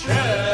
Share.